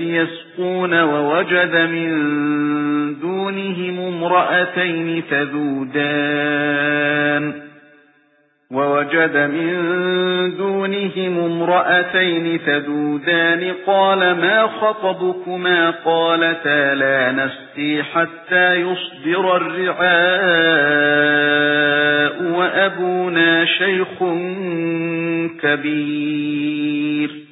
يَسْقُونَ وَوَجَدَ مِن دُونِهِمُ امْرَأَتَيْنِ تَذُودَانِ. وَوَجَدَ مِن دُونِهِمُ امْرَأَتَيْنِ تَذُودَانِ. قَالَ مَا خَطْبُكُمَا؟ قَالَتَا لَا نَسْقِي حَتَّى يُصْدِرَ الرِّعَاءُ وَأَبُونَا شَيْخٌ كَبِيرٌ.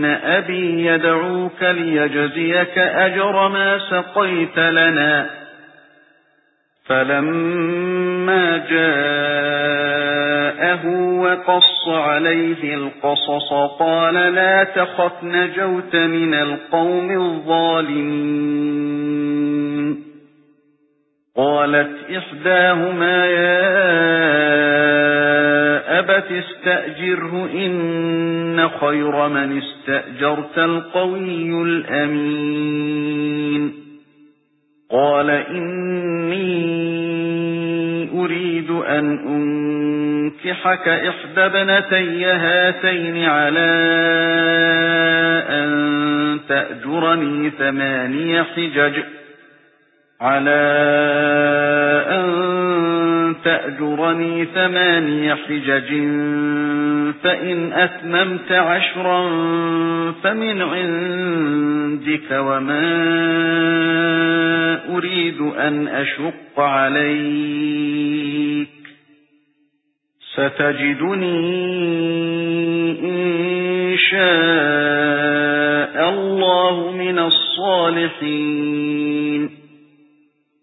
إِنَّ أَبِي يَدْعُوكَ لِيَجْزِيَكَ أَجْرَ مَا سَقَيْتَ لَنَا فَلَمَّا جَاءَهُ وَقَصَّ عَلَيْهِ الْقَصَصَ قَالَ لَا تَخَفْ نَجَوْتَ مِنَ الْقَوْمِ الظَّالِمِينَ قَالَتْ إِحْدَاهُمَا يَا أَبَتِ اسْتَأْجِرْهُ إِنَّ خَيْرَ مَنِ اسْتَأْجَرْتَ الْقَوِيُّ الْأَمِينُ. قَالَ إِنِّي أُرِيدُ أَنْ أُنكِحَكَ إِحْدَى ابْنَتَيَّ هَاتَيْنِ عَلَى أَن تَأْجُرَنِي ثَمَانِيَ حِجَجٍ. عَلَى أَن تأجرني ثماني حجج فإن أتممت عشرا فمن عندك وما أريد أن أشق عليك. ستجدني إن شاء الله من الصالحين.